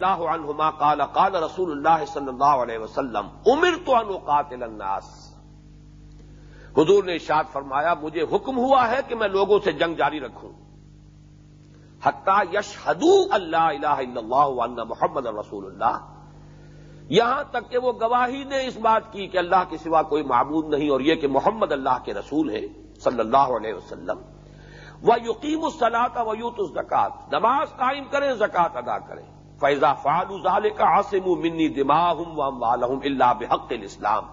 اللہ عنہما قال قال رسول اللہ صلی اللہ علیہ وسلم امر تو انقاتل الناس. حضور نے ارشاد فرمایا، مجھے حکم ہوا ہے کہ میں لوگوں سے جنگ جاری رکھوں۔ حتیٰ یش حدو اللہ الہ الا اللہ عنہ محمد رسول اللہ۔ یہاں تک کہ وہ گواہی نے اس بات کی کہ اللہ کے سوا کوئی معبود نہیں اور یہ کہ محمد اللہ کے رسول ہے صلی اللہ علیہ وسلم۔ وہ یقین الصلاط و یوت الزکات نماز قائم کریں زکات ادا کریں۔ فیضا فعال کا آسم منی دماغ اللہ بحق الاسلام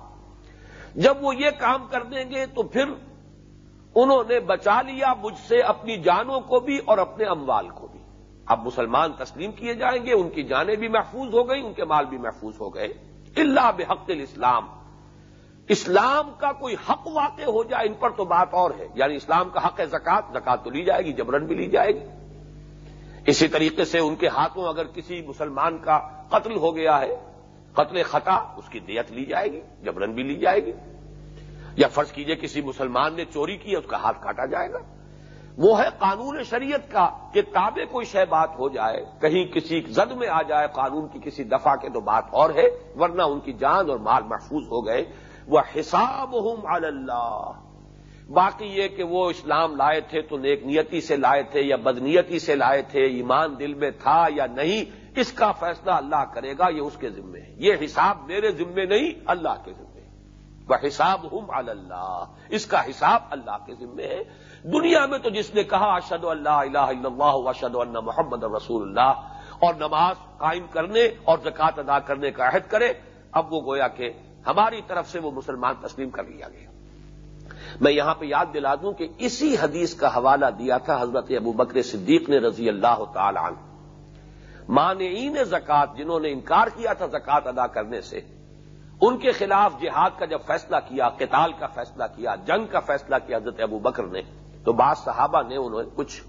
جب وہ یہ کام کر دیں گے تو پھر انہوں نے بچا لیا مجھ سے اپنی جانوں کو بھی اور اپنے اموال کو بھی۔ اب مسلمان تسلیم کیے جائیں گے، ان کی جانیں بھی محفوظ ہو گئی ان کے مال بھی محفوظ ہو گئے۔ اللہ بحق الاسلام اسلام کا کوئی حق واقع ہو جائے، ان پر تو بات اور ہے۔ یعنی اسلام کا حق ہے زکات زکات تو لی جائے گی جبرن بھی لی جائے گی۔ اسی طریقے سے ان کے ہاتھوں اگر کسی مسلمان کا قتل ہو گیا ہے، قتل خطا، اس کی دیت لی جائے گی، جبرن بھی لی جائے گی۔ یا فرض کیجیے کسی مسلمان نے چوری کی ہے، اس کا ہاتھ کاٹا جائے گا۔ وہ ہے قانون شریعت کا، کہ تابع کوئی شے بات ہو جائے، کہیں کسی زد میں آ جائے، قانون کی کسی دفعہ کے تو بات اور ہے، ورنہ ان کی جان اور مال محفوظ ہو گئے۔ وہ حساب ہوں اللہ باقی یہ کہ وہ اسلام لائے تھے تو نیک نیتی سے لائے تھے یا بدنیتی سے لائے تھے، ایمان دل میں تھا یا نہیں، اس کا فیصلہ اللہ کرے گا، یہ اس کے ذمے ہے۔ یہ حساب میرے ذمے نہیں، اللہ کے ذمے وہ حساب ہوں اللہ اس کا حساب اللہ کے ذمے ہے۔ دنیا میں تو جس نے کہا اشد اللہ الہ الا اللہ اشد اللہ محمد رسول اللہ اور نماز قائم کرنے اور زکات ادا کرنے کا عہد کرے، اب وہ گویا کہ ہماری طرف سے وہ مسلمان تسلیم کر لیا گیا۔ میں یہاں پہ یاد دلا دوں کہ اسی حدیث کا حوالہ دیا تھا حضرت ابو بکر صدیق نے رضی اللہ تعالی عنہ۔ مانعین زکات جنہوں نے انکار کیا تھا زکات ادا کرنے سے، ان کے خلاف جہاد کا جب فیصلہ کیا، قتال کا فیصلہ کیا، جنگ کا فیصلہ کیا حضرت ابو بکر نے، تو بعض صحابہ نے انہوں نے کچھ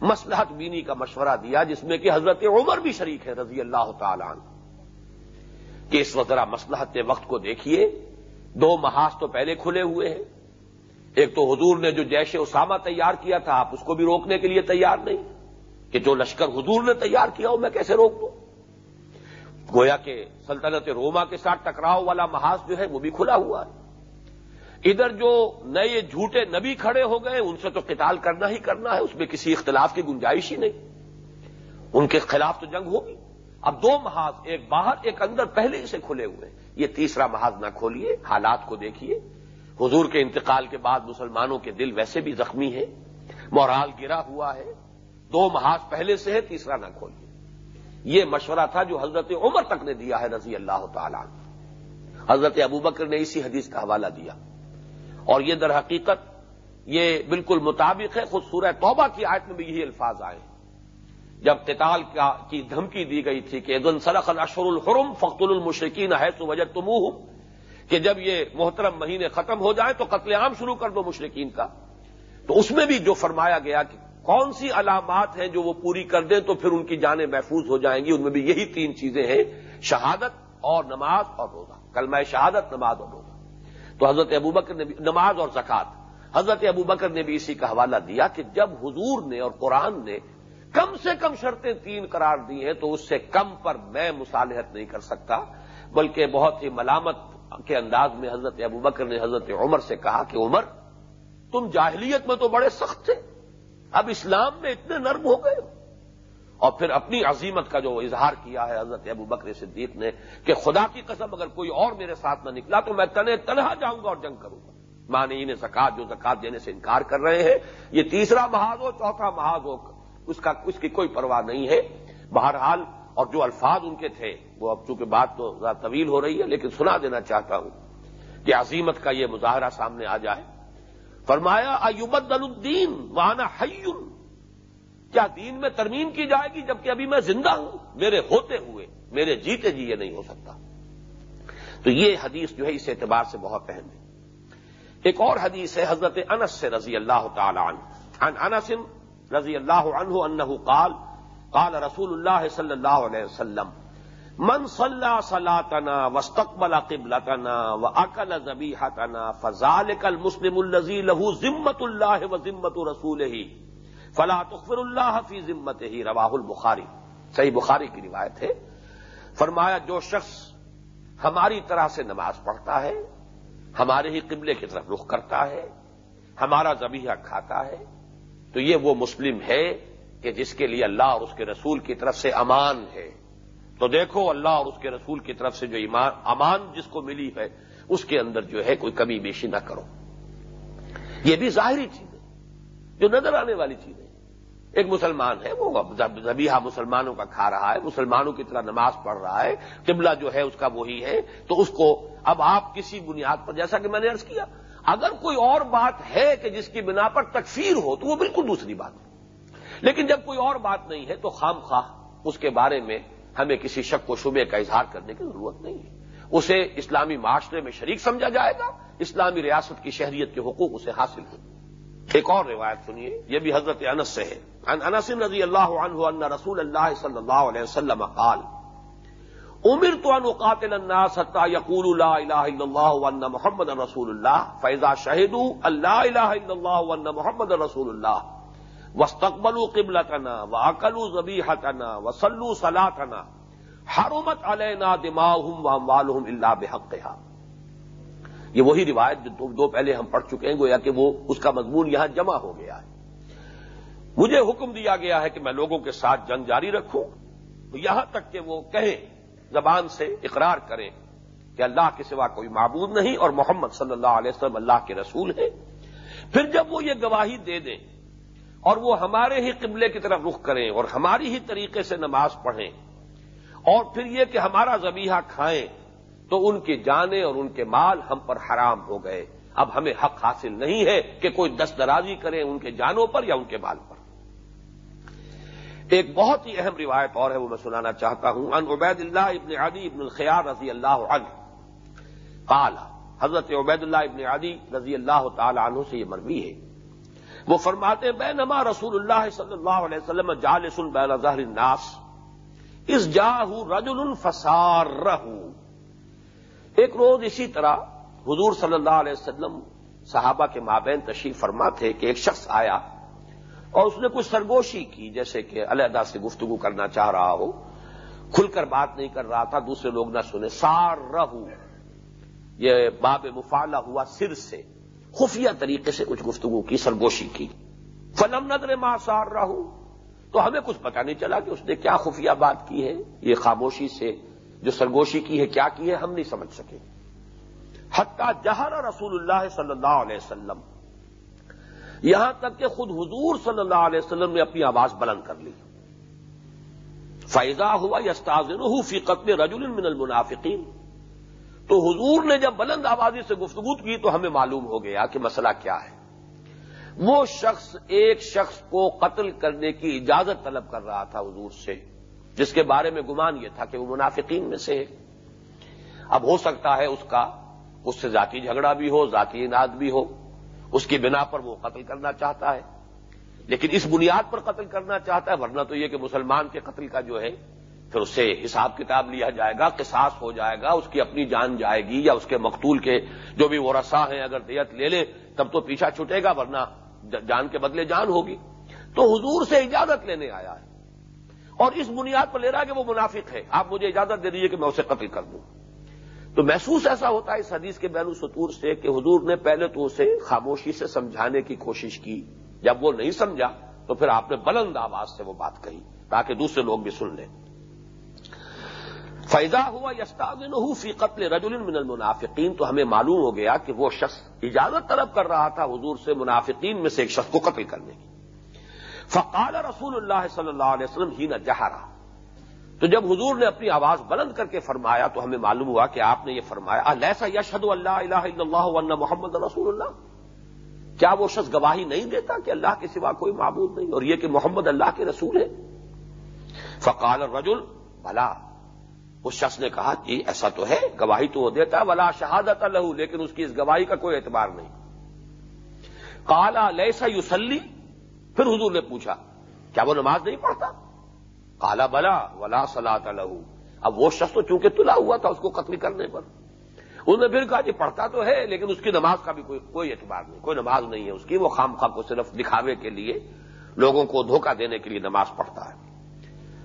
مسلحت بینی کا مشورہ دیا، جس میں کہ حضرت عمر بھی شریک ہے رضی اللہ تعالی عنہ۔ کہ اس وقت ذرا مسلحت وقت کو دیکھیے، دو محاذ تو پہلے کھلے ہوئے ہیں۔ ایک تو حضور نے جو جیش اسامہ تیار کیا تھا، آپ اس کو بھی روکنے کے لیے تیار نہیں۔ کہ جو لشکر حضور نے تیار کیا ہو، میں کیسے روک دوں؟ گویا کہ سلطنت روما کے ساتھ ٹکراؤ والا محاذ جو ہے، وہ بھی کھلا ہوا ہے۔ ادھر جو نئے جھوٹے نبی کھڑے ہو گئے، ان سے تو قتال کرنا ہی کرنا ہے، اس میں کسی اختلاف کی گنجائش ہی نہیں۔ ان کے خلاف تو جنگ ہوگی۔ اب دو محاذ، ایک باہر، ایک اندر، پہلے ہی سے کھلے ہوئے۔ یہ تیسرا محاذ نہ کھولیے، حالات کو دیکھیے۔ حضور کے انتقال کے بعد مسلمانوں کے دل ویسے بھی زخمی ہیں، مورال گرا ہوا ہے، دو محاذ پہلے سے ہے تیسرا نہ کھولیے یہ مشورہ تھا جو حضرت عمر تک نے دیا ہے، رضی اللہ تعالی حضرت ابو بکر نے اسی حدیث کا حوالہ دیا۔ اور یہ در حقیقت یہ بالکل مطابق ہے، خود سورہ توبہ کی آیت میں بھی یہی الفاظ آئے جب قتال کی دھمکی دی گئی تھی کہ سرخ الاشر الحرم فخت المشرقین ہے تو وجہ تم کہ جب یہ محترم مہینے ختم ہو جائیں تو قتل عام شروع کر دو مشرقین کا۔ تو اس میں بھی جو فرمایا گیا کہ کون سی علامات ہیں جو وہ پوری کر دیں تو پھر ان کی جانیں محفوظ ہو جائیں گی۔ ان میں بھی یہی تین چیزیں ہیں، شہادت اور نماز اور روزہ۔ کل میں شہادت، نماز اور روزہ۔ تو حضرت ابو بکر نے بھی نماز اور زکات۔ حضرت ابو بکر نے بھی اسی کا حوالہ دیا کہ جب حضور نے اور قرآن نے کم سے کم شرطیں تین قرار دی ہیں تو اس سے کم پر میں مصالحت نہیں کر سکتا، بلکہ بہت ہی ملامت کے انداز میں حضرت ابو بکر نے حضرت عمر سے کہا کہ عمر، تم جاہلیت میں تو بڑے سخت تھے، اب اسلام میں اتنے نرم ہو گئے اور پھر اپنی عظیمت کا جو اظہار کیا ہے حضرت ابو بکر صدیق نے کہ خدا کی قسم اگر کوئی اور میرے ساتھ نہ نکلا تو میں تنے تنہا جاؤں گا اور جنگ کروں گا۔ مانے انہیں زکات جو زکات دینے سے انکار کر رہے ہیں، یہ تیسرا محاذ ہو، چوتھا محاذ ہو، اس کا، اس کی کوئی پرواہ نہیں ہے۔ بہرحال اور جو الفاظ ان کے تھے، وہ اب چونکہ بات تو ذرا طویل ہو رہی ہے، لیکن سنا دینا چاہتا ہوں کہ عظیمت کا یہ مظاہرہ سامنے آ جائے۔ فرمایا ایوبد الدین، وانا حیون کیا دین میں ترمیم کی جائے گی جبکہ ابھی میں زندہ ہوں؟ میرے ہوتے ہوئے، میرے جیتے جی یہ نہیں ہو سکتا۔ تو یہ حدیث جو ہے، اس اعتبار سے بہت اہم ہے۔ ایک اور حدیث ہے، حضرت انس سے رضی اللہ تعالی عنہ۔ عن انس رضی اللہ عنہ انہ قال قال رسول اللہ صلی اللہ علیہ وسلم، من صلى صلاتنا واستقبل قبلتنا واكل ذبيحتنا فذلك المسلم الذي له ذمه الله وذمه رسوله فلا تغفر الله في ذمته رواه البخاري صحیح بخاری کی روایت ہے. فرمایا، جو شخص ہماری طرح سے نماز پڑھتا ہے، ہمارے ہی قبلے کی طرف رخ کرتا ہے، ہمارا زبیہ کھاتا ہے، تو یہ وہ مسلم ہے کہ جس کے لیے اللہ اور اس کے رسول کی طرف سے امان ہے۔ تو دیکھو اللہ اور اس کے رسول کی طرف سے جو ایمان امان جس کو ملی ہے، اس کے اندر جو ہے کوئی کمی بیشی نہ کرو۔ یہ بھی ظاہری چیز ہے۔ جو نظر آنے والی چیز ہے۔ ایک مسلمان ہے، وہ زبیحہ مسلمانوں کا کھا رہا ہے، مسلمانوں کی طرح نماز پڑھ رہا ہے، قبلہ جو ہے اس کا وہی ہے۔ تو اس کو اب آپ کسی بنیاد پر، جیسا کہ میں نے ارض کیا، اگر کوئی اور بات ہے کہ جس کی بنا پر تکفیر ہو، تو وہ بالکل دوسری بات ہے۔ لیکن جب کوئی اور بات نہیں ہے تو خام خواہ اس کے بارے میں ہمیں کسی شک و شبے کا اظہار کرنے کی ضرورت نہیں ہے۔ اسے اسلامی معاشرے میں شریک سمجھا جائے گا، اسلامی ریاست کی شہریت کے حقوق اسے حاصل ہوں۔ ایک اور روایت سنیے، یہ بھی حضرت انس سے ہے۔ انس رضی اللہ عنہ ان رسول اللہ صلی اللہ علیہ وسلم قال امر تو ان قاتل الناس حتى يقول لا اله الا الله وان محمد رسول الله فاذا شهدوا اللہ اله الا الله وان محمد رسول الله واستقبلوا قبلتنا واكلوا ذبيحتنا وصلوا صلاتنا حرمت علينا دماؤهم واموالهم الا بحقها یہ وہی روایت جو دو پہلے ہم پڑھ چکے ہیں، گویا کہ وہ اس کا مضمون یہاں جمع ہو گیا ہے۔ مجھے حکم دیا گیا ہے کہ میں لوگوں کے ساتھ جنگ جاری رکھوں۔ یہاں تک کہ وہ کہیں، زبان سے اقرار کریں کہ اللہ کے سوا کوئی معبود نہیں اور محمد صلی اللہ علیہ وسلم اللہ کے رسول ہیں۔ پھر جب وہ یہ گواہی دے دیں اور وہ ہمارے ہی قبلے کی طرف رخ کریں اور ہماری ہی طریقے سے نماز پڑھیں اور پھر یہ کہ ہمارا زبیحہ کھائیں تو ان کی جانیں اور ان کے مال ہم پر حرام ہو گئے۔ اب ہمیں حق حاصل نہیں ہے کہ کوئی دست درازی کرے ان کے جانوں پر یا ان کے مال پر۔ ایک بہت ہی اہم روایت اور ہے، وہ میں سنانا چاہتا ہوں۔ ان عبید اللہ ابن عدی ابن الخیار رضی اللہ عنہ قال، حضرت عبید اللہ ابن عدی رضی اللہ تعالی عنہ سے یہ مروی ہے۔ وہ فرماتے بے نما رسول اللہ صلی اللہ علیہ وسلم جالس بین ظہر الناس. اس جاہ رجل فسار ایک روز اسی طرح حضور صلی اللہ علیہ وسلم صحابہ کے مابین تشریف فرما تھے کہ ایک شخص آیا اور اس نے کچھ سرگوشی کی، جیسے کہ علیحدہ سے گفتگو کرنا چاہ رہا ہو، کھل کر بات نہیں کر رہا تھا، دوسرے لوگ نہ سنے سار رہو یہ باب مفالہ ہوا سر سے۔ خفیہ طریقے سے کچھ گفتگو کی سرگوشی کی۔ فلم نظر ماں سار رہو تو ہمیں کچھ پتا نہیں چلا کہ اس نے کیا خفیہ بات کی ہے۔ یہ خاموشی سے جو سرگوشی کی ہے، کیا کی ہے، ہم نہیں سمجھ سکے۔ حتیٰ جہر رسول اللہ صلی اللہ علیہ وسلم۔ یہاں تک کہ خود حضور صلی اللہ علیہ وسلم نے اپنی آواز بلند کر لی۔ فائزہ ہوا یستاز فی قتل رجل من المنافقین تو حضور نے جب بلند آبادی سے گفتگو کی تو ہمیں معلوم ہو گیا کہ مسئلہ کیا ہے۔ وہ شخص ایک شخص کو قتل کرنے کی اجازت طلب کر رہا تھا حضور سے، جس کے بارے میں گمان یہ تھا کہ وہ منافقین میں سے ہے۔ اب ہو سکتا ہے اس کا، اس سے ذاتی جھگڑا بھی ہو، ذاتی انعد بھی ہو۔ اس کی بنا پر وہ قتل کرنا چاہتا ہے۔ لیکن اس بنیاد پر قتل کرنا چاہتا ہے، ورنہ تو یہ کہ مسلمان کے قتل کا جو ہے پھر اس سے حساب کتاب لیا جائے گا، قصاص ہو جائے گا، اس کی اپنی جان جائے گی یا اس کے مقتول کے جو بھی وہ رسا ہیں اگر دیت لے لے تب تو پیچھا چھٹے گا ورنہ جان کے بدلے جان ہوگی۔ تو حضور سے اجازت لینے آیا ہے۔ اور اس بنیاد پر لے رہا ہے کہ وہ منافق ہے۔ آپ مجھے اجازت دے دیجیے کہ میں اسے قتل کر دوں۔ تو محسوس ایسا ہوتا ہے اس حدیث کے بین سطور سے کہ حضور نے پہلے تو اسے خاموشی سے سمجھانے کی کوشش کی۔ جب وہ نہیں سمجھا تو پھر آپ نے بلند آواز سے وہ بات کہی تاکہ دوسرے لوگ بھی سن لیں۔ فیضا ہوا یستاذن فی قتل رجل من المنافقین تو ہمیں معلوم ہو گیا کہ وہ شخص اجازت طلب کر رہا تھا حضور سے منافقین میں سے ایک شخص کو قتل کرنے کی۔ فقال رسول اللہ صلی اللہ علیہ وسلم ہی نہ جہارا تو جب حضور نے اپنی آواز بلند کر کے فرمایا تو ہمیں معلوم ہوا کہ آپ نے یہ فرمایا اللہ یشد اللہ الہ الا اللہ محمد رسول اللہ کیا وہ شخص گواہی نہیں دیتا کہ اللہ کے سوا کوئی معبود نہیں اور یہ کہ محمد اللہ کے رسول ہے؟ فقال الرجل بلا اس شخص نے کہا جی ایسا تو ہے، گواہی تو وہ دیتا، ولا شہادت لہو لیکن اس کی اس گواہی کا کوئی اعتبار نہیں۔ کالا لیسا یوسلی پھر حضور نے پوچھا، کیا وہ نماز نہیں پڑھتا؟ کالا بلا، ولا سلا لہو اب وہ شخص تو چونکہ تلا ہوا تھا، اس کو قتل کرنے پر۔ انہوں نے پھر کہا جی پڑھتا تو ہے، لیکن اس کی نماز کا بھی کوئی کوئی اعتبار نہیں، کوئی نماز نہیں ہے اس کی۔ وہ خام خواہ کو صرف دکھاوے کے لیے لوگوں کو دھوکہ دینے کے لیے نماز پڑھتا ہے۔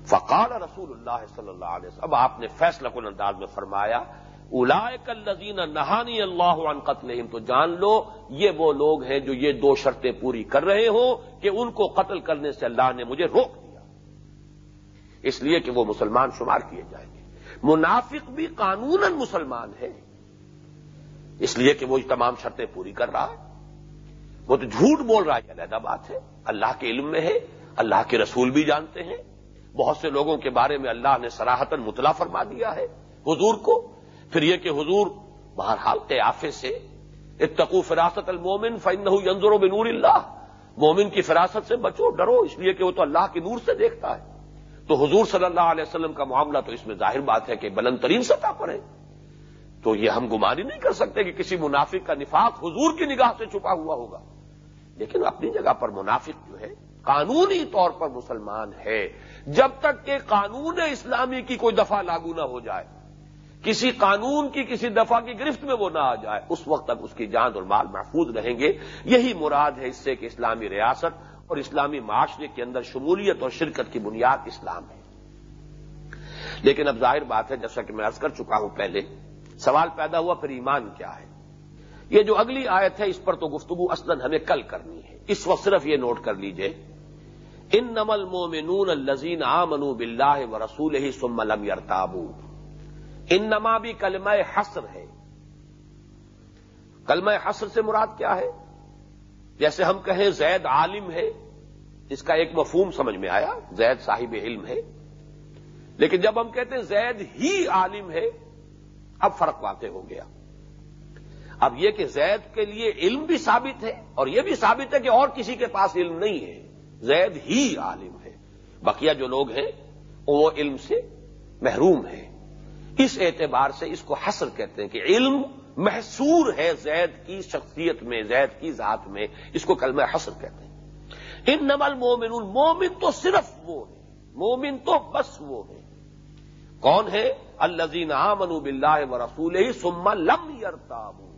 فقال رسول اللہ صلی اللہ علیہ وسلم، اب آپ نے فیصلہ کن انداز میں فرمایا، اولائک الذین نہانی اللہ عن قتلہم، تو جان لو، یہ وہ لوگ ہیں جو یہ دو شرطیں پوری کر رہے ہوں کہ ان کو قتل کرنے سے اللہ نے مجھے روک دیا۔ اس لیے کہ وہ مسلمان شمار کیے جائیں گے۔ منافق بھی قانون مسلمان ہے اس لیے کہ وہ تمام شرطیں پوری کر رہا ہے۔ وہ تو جھوٹ بول رہا ہے علیحدہ بات ہے۔ اللہ کے علم میں ہے، اللہ کے رسول بھی جانتے ہیں۔ بہت سے لوگوں کے بارے میں اللہ نے سراہتن مطلع فرما دیا ہے حضور کو۔ پھر یہ کہ حضور بہرحال قیافے سے اتقو فراست المومن فن ینظر و بنور اللہ۔ مومن کی فراست سے بچو، ڈرو، اس لیے کہ وہ تو اللہ کے نور سے دیکھتا ہے۔ تو حضور صلی اللہ علیہ وسلم کا معاملہ تو اس میں ظاہر بات ہے کہ بلند ترین سطح پر ہے۔ تو یہ ہم گمانی نہیں کر سکتے کہ کسی منافق کا نفاق حضور کی نگاہ سے چھپا ہوا ہوگا۔ لیکن اپنی جگہ پر منافق جو ہے قانونی طور پر مسلمان ہے، جب تک کہ قانون اسلامی کی کوئی دفعہ لاگو نہ ہو جائے، کسی قانون کی کسی دفعہ کی گرفت میں وہ نہ آ جائے، اس وقت تک اس کی جان اور مال محفوظ رہیں گے۔ یہی مراد ہے اس سے کہ اسلامی ریاست اور اسلامی معاشرے کے اندر شمولیت اور شرکت کی بنیاد اسلام ہے۔ لیکن اب ظاہر بات ہے جیسا کہ میں عرض کر چکا ہوں پہلے، سوال پیدا ہوا پھر ایمان کیا ہے۔ یہ جو اگلی آیت ہے، اس پر تو گفتگو اصلا ہمیں کل کرنی ہے۔ اس وقت صرف یہ نوٹ کر لیجیے ان نمل مومنون الزین آ منو بلّہ و رسول ہی سملم یرتابو ان نما بھی کلمہ حسر ہے. کلمہ حسر سے مراد کیا ہے؟ جیسے ہم کہیں زید عالم ہے، اس کا ایک مفہوم سمجھ میں آیا، زید صاحب علم ہے۔ لیکن جب ہم کہتے ہیں زید ہی عالم ہے، اب فرق واقع ہو گیا۔ اب یہ کہ زید کے لیے علم بھی ثابت ہے اور یہ بھی ثابت ہے کہ اور کسی کے پاس علم نہیں ہے۔ زید ہی عالم ہے۔ بقیہ جو لوگ ہیں، وہ علم سے محروم ہیں۔ اس اعتبار سے اس کو حسر کہتے ہیں کہ علم محصور ہے زید کی شخصیت میں، زید کی ذات میں۔ اس کو کلمہ حسر کہتے ہیں۔ ان نمل مومن مومن تو صرف وہ ہے مومن تو بس وہ ہے کون ہے؟ الزین آمن بلّہ و رسول ہی سما لم یرتاب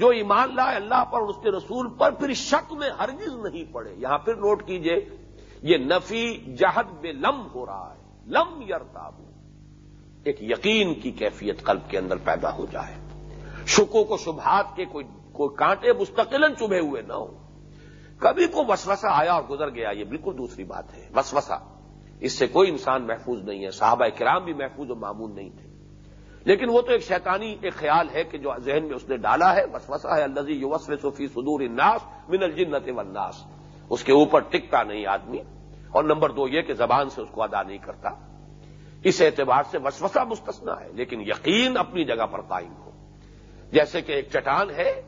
جو ایمان لائے اللہ پر اس کے رسول پر، پھر شک میں ہرگز نہیں پڑے۔ یہاں پھر نوٹ کیجیے، یہ نفی جہد بے لم ہو رہا ہے۔ لم یرتابو ایک یقین کی کیفیت قلب کے اندر پیدا ہو جائے۔ شکو کو شبہات کے کوئی کوئی کانٹے مستقل چبھے ہوئے نہ ہو کبھی کو وسوسہ آیا اور گزر گیا، یہ بالکل دوسری بات ہے۔ وسوسہ۔ اس سے کوئی انسان محفوظ نہیں ہے، صحابہ کرام بھی محفوظ و معمول نہیں تھے۔ لیکن وہ تو ایک شیطانی ایک خیال ہے کہ جو ذہن میں اس نے ڈالا ہے، وسوسہ ہے الزی یو وسو صفی سدور اناس من الجنت والناس۔ اس کے اوپر ٹکتا نہیں آدمی۔ اور نمبر دو یہ کہ زبان سے اس کو ادا نہیں کرتا۔ اس اعتبار سے وسوسہ مستثنا ہے، لیکن یقین اپنی جگہ پر قائم ہو۔ جیسے کہ ایک چٹان ہے،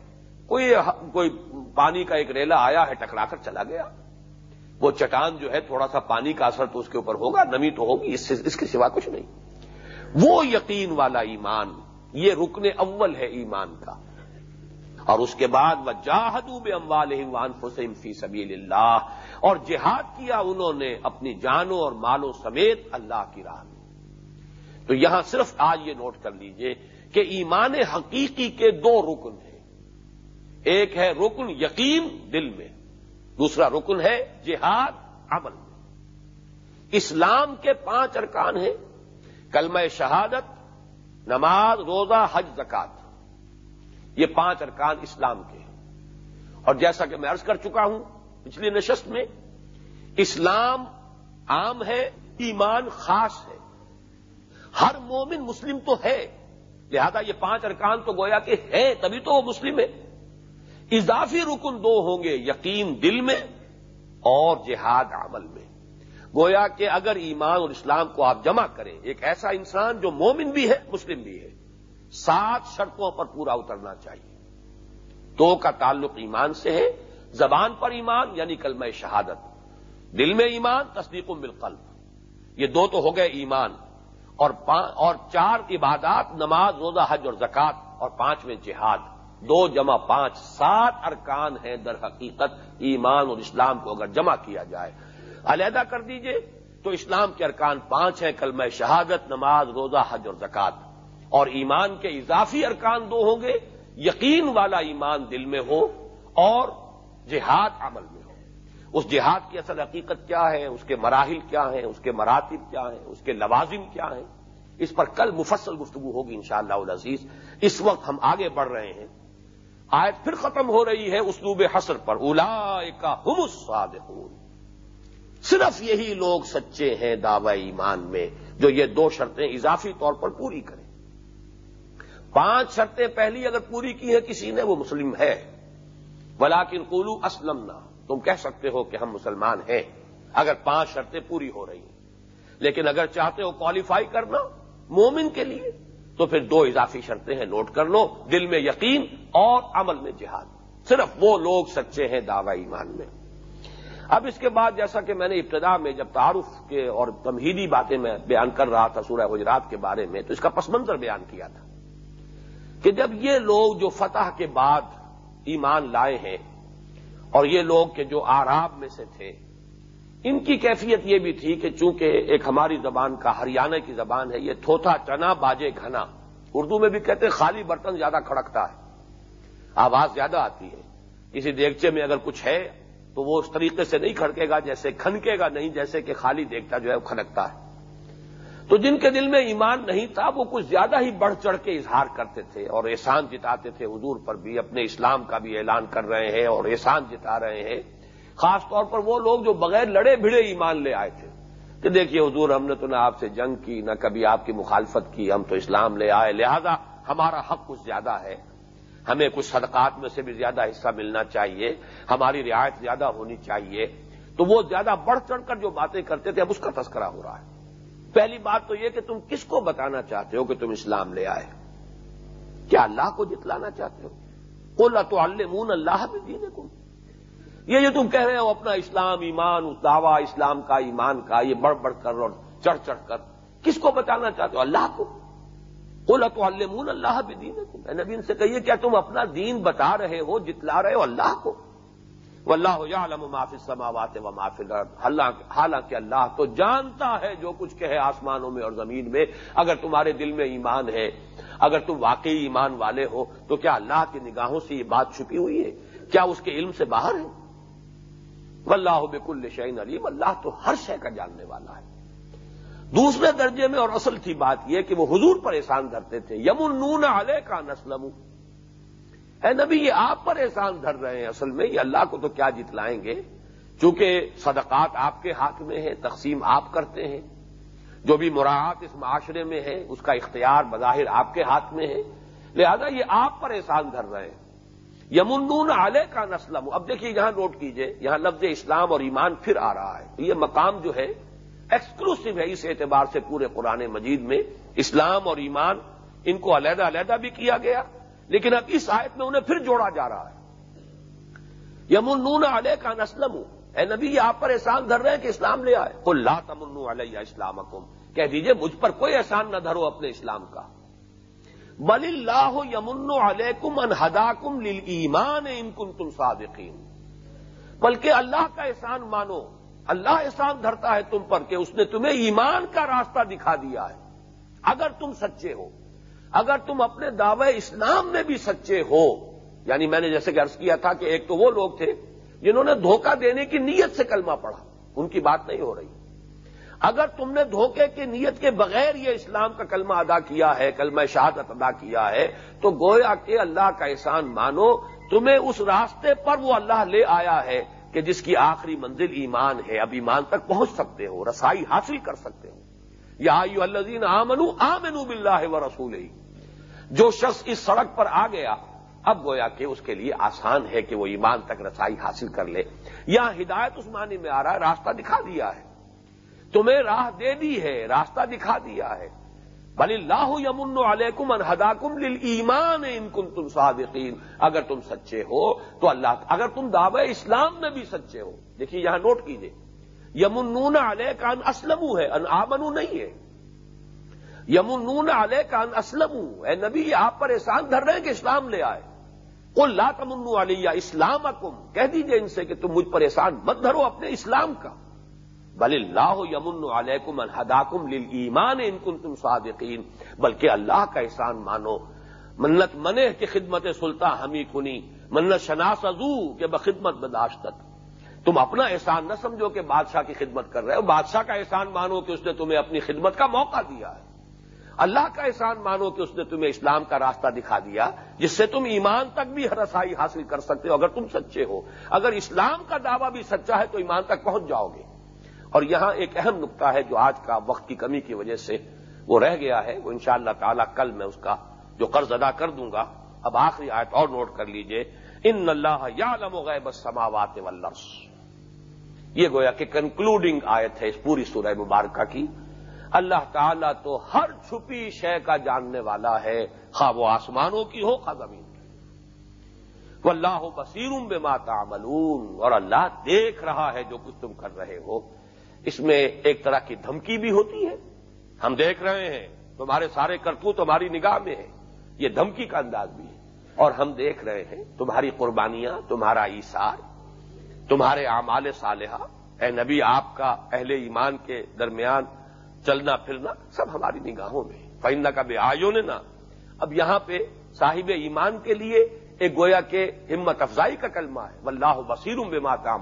کوئی کوئی پانی کا ایک ریلا آیا ہے، ٹکرا کر چلا گیا۔ وہ چٹان جو ہے، تھوڑا سا پانی کا اثر تو اس کے اوپر ہوگا، نمی تو ہوگی، اس اس کے سوا کچھ نہیں۔ وہ یقین والا ایمان یہ رکن اول ہے ایمان کا اور اس کے بعد وہ جاہدو بے اموال حسین فی سبیل اللہ اور جہاد کیا انہوں نے اپنی جانوں اور مالوں سمیت اللہ کی راہ میں۔ تو یہاں صرف آج یہ نوٹ کر لیجیے کہ ایمان حقیقی کے دو رکن ہیں۔ ایک ہے رکن یقین دل میں، دوسرا رکن ہے جہاد عمل میں۔ اسلام کے پانچ ارکان ہیں۔ کلمہ شہادت، نماز، روزہ، حج، زکات۔ یہ پانچ ارکان اسلام کے ہیں۔ اور جیسا کہ میں عرض کر چکا ہوں پچھلی نشست میں، اسلام عام ہے، ایمان خاص ہے۔ ہر مومن مسلم تو ہے، لہذا یہ پانچ ارکان تو گویا کہ ہے تبھی تو وہ مسلم ہے۔ اضافی رکن دو ہوں گے، یقین دل میں اور جہاد عمل میں۔ گویا کہ اگر ایمان اور اسلام کو آپ جمع کریں، ایک ایسا انسان جو مومن بھی ہے، مسلم بھی ہے، سات شرطوں پر پورا اترنا چاہیے۔ دو کا تعلق ایمان سے ہے، زبان پر ایمان یعنی کلمہ شہادت۔ دل میں ایمان، تصدیق بالقلب۔ یہ دو تو ہو گئے ایمان۔ اور اور چار عبادات، نماز، روزہ، حج اور زکات اور پانچ میں جہاد۔ دو جمع پانچ، سات ارکان ہیں در حقیقت۔ ایمان اور اسلام کو اگر جمع کیا جائے علیحدہ کر دیجیے۔ تو اسلام کے ارکان پانچ ہیں کل میں شہادت، نماز، روزہ، حج اور زکات۔ اور ایمان کے اضافی ارکان دو ہوں گے، یقین والا ایمان دل میں ہو اور جہاد عمل میں ہو۔ اس جہاد کی اصل حقیقت کیا ہے؟ اس کے مراحل کیا ہیں؟ اس کے مراتب کیا ہیں؟ اس کے لوازم کیا ہیں؟ اس پر کل مفصل گفتگو ہوگی انشاءاللہ شاء العزیز۔ اس وقت ہم آگے بڑھ رہے ہیں۔ آیت پھر ختم ہو رہی ہے اسلوب حسر پر۔ اولا کا ہم صرف یہی لوگ سچے ہیں دعوی ایمان میں جو یہ دو شرطیں اضافی طور پر پوری کریں۔ پانچ شرطیں پہلی اگر پوری کی ہیں کسی نے، وہ مسلم ہے ولاکن قولو اسلم نہ تم کہہ سکتے ہو کہ ہم مسلمان ہیں، اگر پانچ شرطیں پوری ہو رہی ہیں۔ لیکن اگر چاہتے ہو کوالیفائی کرنا مومن کے لیے، تو پھر دو اضافی شرطیں ہیں، نوٹ کر لو، دل میں یقین اور عمل میں جہاد۔ صرف وہ لوگ سچے ہیں دعوی ایمان میں۔ اب اس کے بعد جیسا کہ میں نے ابتدا میں جب تعارف کے اور تمہیدی باتیں میں بیان کر رہا تھا سورہ گجرات کے بارے میں، تو اس کا پس منظر بیان کیا تھا کہ جب یہ لوگ جو فتح کے بعد ایمان لائے ہیں اور یہ لوگ کے جو آراب میں سے تھے، ان کی کیفیت یہ بھی تھی کہ چونکہ ایک ہماری زبان کا ہریانہ کی زبان ہے، یہ تھوتھا چنا، باجے، گھنا، اردو میں بھی کہتے ہیں خالی برتن زیادہ کھڑکتا ہے، آواز زیادہ آتی ہے، کسی دیگچے میں اگر کچھ ہے تو وہ اس طریقے سے نہیں کھڑکے گا جیسے کھنکے گا، نہیں جیسے کہ خالی دیکھتا جو ہے وہ کھنکتا ہے۔ تو جن کے دل میں ایمان نہیں تھا، وہ کچھ زیادہ ہی بڑھ چڑھ کے اظہار کرتے تھے اور احسان جتاتے تھے۔ حضور پر بھی، اپنے اسلام کا بھی اعلان کر رہے ہیں اور احسان جتا رہے ہیں۔ خاص طور پر وہ لوگ جو بغیر لڑے بھڑے ایمان لے آئے تھے۔ کہ دیکھیے حضور، ہم نے تو نہ آپ سے جنگ کی، نہ کبھی آپ کی مخالفت کی، ہم تو اسلام لے آئے۔ لہذا ہمارا حق کچھ زیادہ ہے۔ ہمیں کچھ صدقات میں سے بھی زیادہ حصہ ملنا چاہیے، ہماری رعایت زیادہ ہونی چاہیے۔ تو وہ زیادہ بڑھ چڑھ کر جو باتیں کرتے تھے، اب اس کا تذکرہ ہو رہا ہے۔ پہلی بات تو یہ کہ تم کس کو بتانا چاہتے ہو کہ تم اسلام لے آئے؟ کیا اللہ کو جتلانا چاہتے ہو؟ اللہ تو المون اللہ بھی دینے کو یہ جو تم کہہ رہے ہو، اپنا اسلام، ایمان، اس دعوی، اسلام کا، ایمان کا، یہ بڑھ بڑھ کر اور چڑھ چڑھ کر، کس کو بتانا چاہتے ہو؟ اللہ کو۔ اللہ المون اللہ بھی دینے کو نبی، ان سے کہیے کیا تم اپنا دین بتا رہے ہو، جتلا رہے ہو اللہ کو۔ واللہ یعلم ما فی السماوات و ما فی الارض حالانکہ اللہ تو جانتا ہے جو کچھ کہے آسمانوں میں اور زمین میں۔ اگر تمہارے دل میں ایمان ہے، اگر تم واقعی ایمان والے ہو، تو کیا اللہ کی نگاہوں سے یہ بات چھپی ہوئی ہے؟ کیا اس کے علم سے باہر ہے؟ واللہ بکل شعین علیم۔ اللہ تو ہر شے کا جاننے والا ہے۔ دوسرے درجے میں اور اصل کی بات یہ کہ وہ حضور پر احسان کرتے تھے۔ یمن نون علیہ کا نسلم اے نبی، یہ آپ پر احسان دھر رہے ہیں اصل میں، یہ اللہ کو تو کیا جتلائیں گے؟ چونکہ صدقات آپ کے ہاتھ میں ہیں، تقسیم آپ کرتے ہیں۔ جو بھی مراعات اس معاشرے میں ہے اس کا اختیار بظاہر آپ کے ہاتھ میں ہے۔ لہذا یہ آپ پر احسان دھر رہے ہیں۔ یمنون علیہ کا نسلم اب دیکھیے، یہاں نوٹ کیجیے، یہاں لفظ اسلام اور ایمان پھر آ رہا ہے۔ یہ مقام جو ہے ایکسکلوسو ہے اس اعتبار سے پورے قرآن مجید میں اسلام اور ایمان ان کو علیحدہ علیحدہ بھی کیا گیا، لیکن اب اس آیت میں انہیں پھر جوڑا جا رہا ہے۔ یمن نون علیہ کا نسلم اے نبی یہ آپ پر احسان دھر رہے ہیں کہ اسلام لے آئے۔ کو لا تمن علیہ اسلام کہہ دیجیے، مجھ پر کوئی احسان نہ دھرو اپنے اسلام کا۔ بل اللہ یمن علیکم انہدا کم ایمان ان کن تم صادقین۔ بلکہ اللہ کا احسان مانو۔ اللہ احسان دھرتا ہے تم پر کہ اس نے تمہیں ایمان کا راستہ دکھا دیا ہے۔ اگر تم سچے ہو، اگر تم اپنے دعوے اسلام میں بھی سچے ہو یعنی میں نے جیسے کہ عرض کیا تھا کہ ایک تو وہ لوگ تھے جنہوں نے دھوکہ دینے کی نیت سے کلمہ پڑھا، ان کی بات نہیں ہو رہی۔ اگر تم نے دھوکے کی نیت کے بغیر یہ اسلام کا کلمہ ادا کیا ہے، کلمہ شہادت ادا کیا ہے، تو گویا کہ اللہ کا احسان مانو، تمہیں اس راستے پر وہ اللہ لے آیا ہے۔ کہ جس کی آخری منزل ایمان ہے، اب ایمان تک پہنچ سکتے ہو، رسائی حاصل کر سکتے ہو۔ یا آئیو الزین آمنو آمنو بلّہ و رسول ہی جو شخص اس سڑک پر آ گیا، اب گویا کہ اس کے لیے آسان ہے کہ وہ ایمان تک رسائی حاصل کر لے۔ یا ہدایت اس معنی میں آ رہا ہے، راستہ دکھا دیا ہے۔ تمہیں راہ دے دی ہے، راستہ دکھا دیا ہے۔ بل اللہ یمن علیکم انہداکم ایمان ان کن تم صادقین اگر تم سچے ہو، تو اللہ، اگر تم دعوی اسلام میں بھی سچے ہو، دیکھیے یہاں نوٹ کیجیے یمن علیہ کا ان اسلم ہے ان آمنو نہیں ہے۔ یمن علیہ کا اسلم اے نبی آپ پر احسان دھر رہے ہیں کہ اسلام لے آئے۔ کو لا تمن علیہ اسلام کہہ دیجیے ان سے کہ تم مجھ پر احسان مت دھرو اپنے اسلام کا۔ بل اللہ یمن علیکم الحداکم ایمان ان کن تم صادقین بلکہ اللہ کا احسان مانو۔ منت منے کہ خدمت سلطان ہمی کنی، منت شناس ازو کہ بخدمت بداشتت تم اپنا احسان نہ سمجھو کہ بادشاہ کی خدمت کر رہے ہو۔ بادشاہ کا احسان مانو کہ اس نے تمہیں اپنی خدمت کا موقع دیا ہے۔ اللہ کا احسان مانو کہ اس نے تمہیں اسلام کا راستہ دکھا دیا، جس سے تم ایمان تک بھی رسائی حاصل کر سکتے ہو، اگر تم سچے ہو۔ اگر اسلام کا دعویٰ بھی سچا ہے تو ایمان تک پہنچ جاؤ گے۔ اور یہاں ایک اہم نقطہ ہے جو آج کا وقت کی کمی کی وجہ سے وہ رہ گیا ہے، وہ انشاءاللہ تعالی کل میں اس کا جو قرض ادا کر دوں گا، اب آخری آیت اور نوٹ کر لیجیے، ان اللہ یا لم غیب السماوات والارض۔ یہ گویا کہ کنکلوڈنگ آیت ہے اس پوری سورہ مبارکہ کی۔ اللہ تعالیٰ تو ہر چھپی شے کا جاننے والا ہے، خواہ وہ آسمانوں کی ہو، خواہ زمین کی۔ وہ اللہ بصیرم بے ماتا اور اللہ دیکھ رہا ہے جو کچھ تم کر رہے ہو۔ اس میں ایک طرح کی دھمکی بھی ہوتی ہے۔ ہم دیکھ رہے ہیں، تمہارے سارے کرتوت تمہاری نگاہ میں ہے یہ دھمکی کا انداز بھی ہے۔ اور ہم دیکھ رہے ہیں، تمہاری قربانیاں، تمہارا ایسار تمہارے اعمال صالحہ۔ اے نبی، آپ کا اہل ایمان کے درمیان چلنا پھرنا سب ہماری نگاہوں میں فائندہ کا بے آیوں نے نا اب یہاں پہ صاحب ایمان کے لیے ایک گویا کے ہمت افزائی کا کلمہ ہے۔ واللہ بصیرم بے ماتا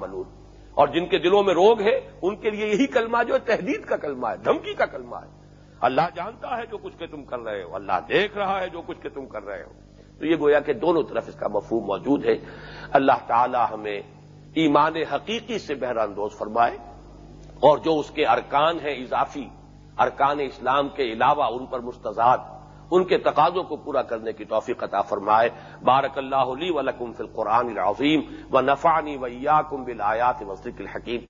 اور جن کے دلوں میں روگ ہے، ان کے لیے یہی کلمہ جو ہے تحدید کا کلمہ ہے، دھمکی کا کلمہ ہے۔ اللہ جانتا ہے جو کچھ کے تم کر رہے ہو، اللہ دیکھ رہا ہے جو کچھ کے تم کر رہے ہو۔ تو یہ گویا کہ دونوں طرف اس کا مفہوم موجود ہے۔ اللہ تعالی ہمیں ایمان حقیقی سے بہراندوز فرمائے اور جو اس کے ارکان ہیں اضافی، ارکان اسلام کے علاوہ ان پر مستضاد ان کے تقاضوں کو پورا کرنے کی توفیق عطا فرمائے۔ بارک اللہ علی ولکم فی القرآن العظیم و نفانی ویا کم بل آیات الحکیم۔